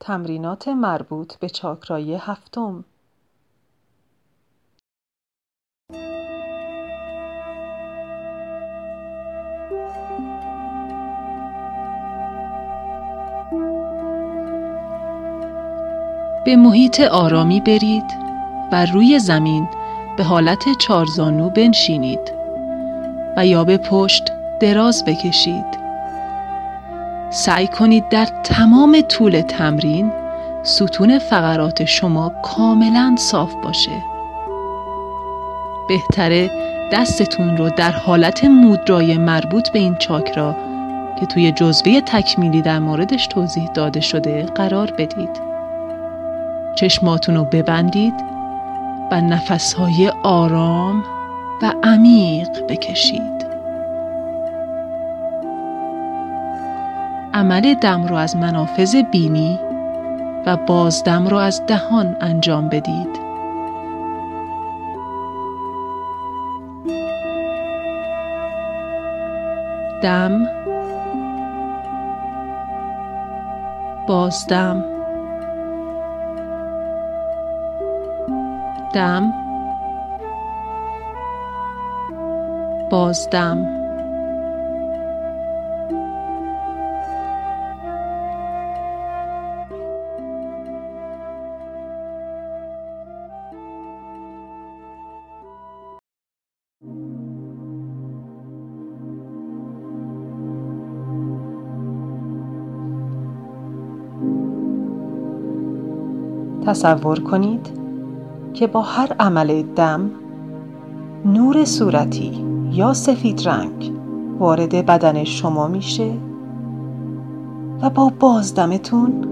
تمرینات مربوط به چاکرای هفتم. به محیط آرامی برید و روی زمین به حالت چارزانو بنشینید و یا به پشت دراز بکشید. سعی کنید در تمام طول تمرین ستون فقرات شما کاملا صاف باشه. بهتره دستتون رو در حالت مودرای مربوط به این چاکرا که توی جزوه تکمیلی در موردش توضیح داده شده قرار بدید. چشماتون رو ببندید و نفسهای آرام و عمیق بکشید. عمل دم رو از منافذ بینی و بازدم رو از دهان انجام بدید. دم بازدم دم. بازدم تصور کنید که با هر عمل دم نور صورتی یا سفید رنگ وارد بدن شما میشه و با بازدمتون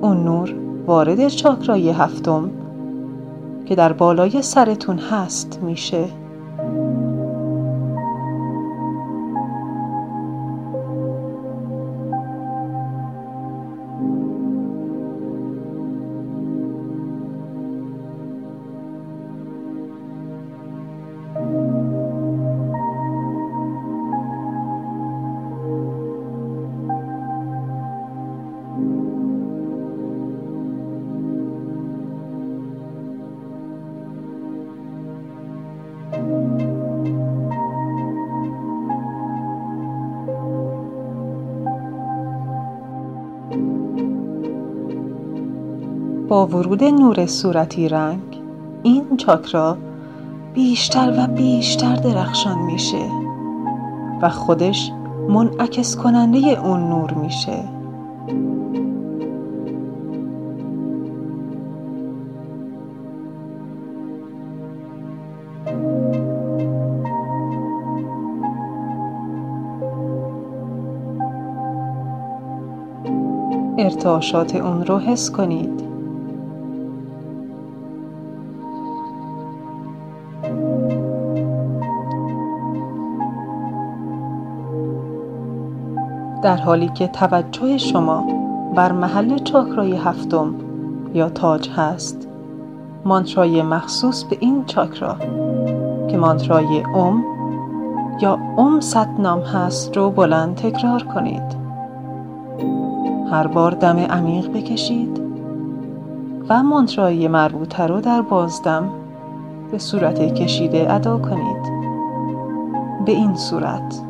اون نور وارد چاکرای هفتم که در بالای سرتون هست میشه. با ورود نور صورتی رنگ این چاکرا بیشتر و بیشتر درخشان میشه و خودش منعکس کننده اون نور میشه. ارتعاشات اون رو حس کنید. در حالی که توجه شما بر محل چاکرای هفتم یا تاج هست مانترای مخصوص به این چاکرا که مانترای اوم یا اوم ستنام هست رو بلند تکرار کنید. هر بار دم عمیق بکشید و مانترای مربوطه رو در بازدم به صورت کشیده ادا کنید. به این صورت.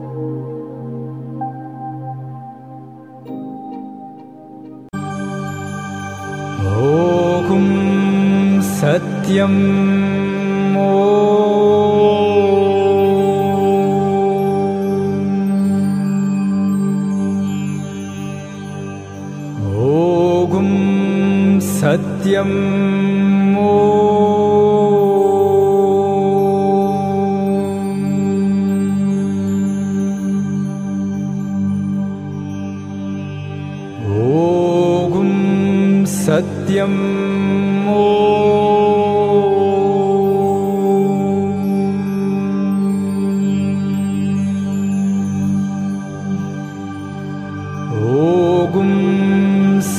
सत्यम्। ॐ सत्यम्। सत्यम् ॐ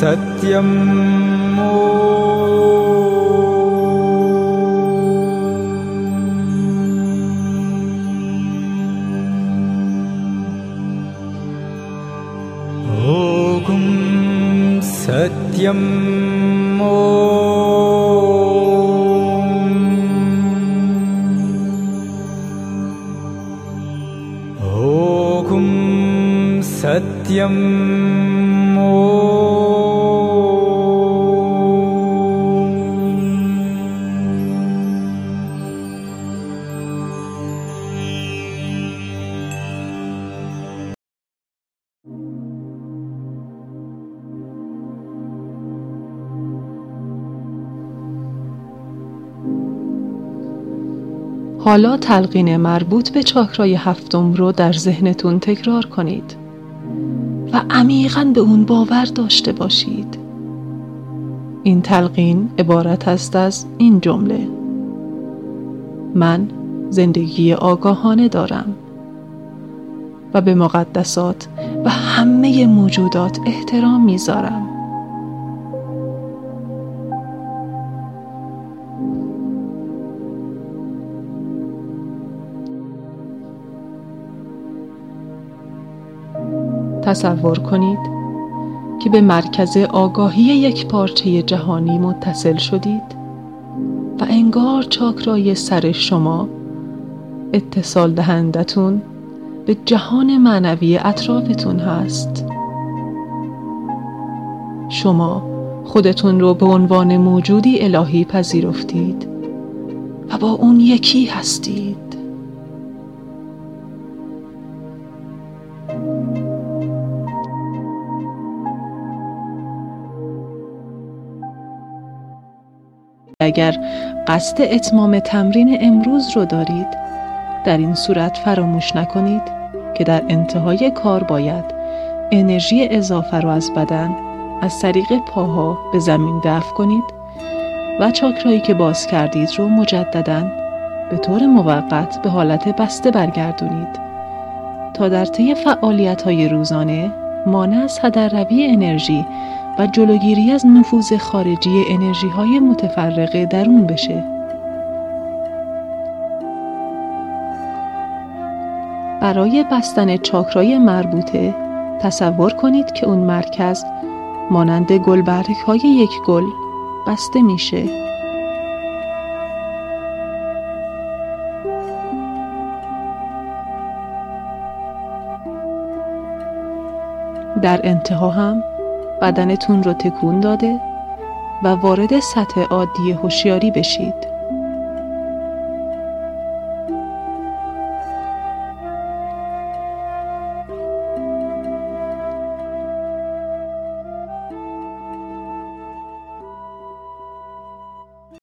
सत्यम् ॐ सत्यम् حالا تلقین مربوط به چاکرای هفتم رو در ذهنتون تکرار کنید و عمیقا به اون باور داشته باشید. این تلقین عبارت است از این جمله. من زندگی آگاهانه دارم و به مقدسات و همه موجودات احترام می‌ذارم. تصور کنید که به مرکز آگاهی یک پارچه جهانی متصل شدید و انگار چاکرای سر شما اتصال دهندتون به جهان معنوی اطرافتون هست. شما خودتون رو به عنوان موجودی الهی پذیرفتید و با اون یکی هستید. اگر قصد اتمام تمرین امروز رو دارید در این صورت فراموش نکنید که در انتهای کار باید انرژی اضافه رو از بدن از طریق پاها به زمین دفع کنید و چاکرایی که باز کردید رو مجددا به طور موقت به حالت بسته برگردونید. تا در طی فعالیت های روزانه مانع از هدرروی انرژی و جلوگیری از نفوذ خارجی انرژی های متفرقه درون بشه. برای بستن چاکرای مربوطه تصور کنید که اون مرکز مانند گلبرگ های یک گل بسته میشه. در انتها هم بدنتون رو تکون داده و وارد سطح عادی هوشیاری بشید.